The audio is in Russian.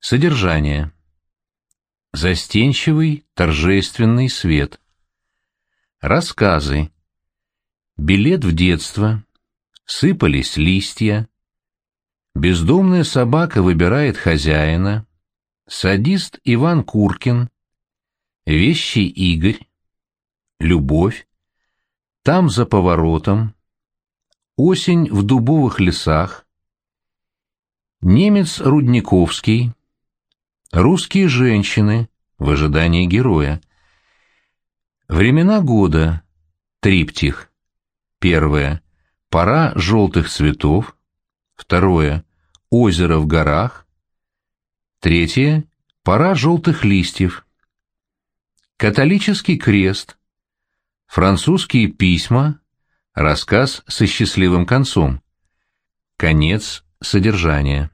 Содержание. Застенчивый, торжественный свет. Рассказы. Билет в детство. Сыпались листья. Бездомная собака выбирает хозяина. Садист Иван Куркин. Вещий Игорь. Любовь. Там за поворотом. Осень в дубовых лесах. Немец Рудниковский. Русские женщины в ожидании героя. Времена года. Триптих. Первое. Пора желтых цветов. Второе. Озеро в горах. Третье. Пора желтых листьев. Католический крест. Французские письма. Рассказ со счастливым концом. Конец содержания.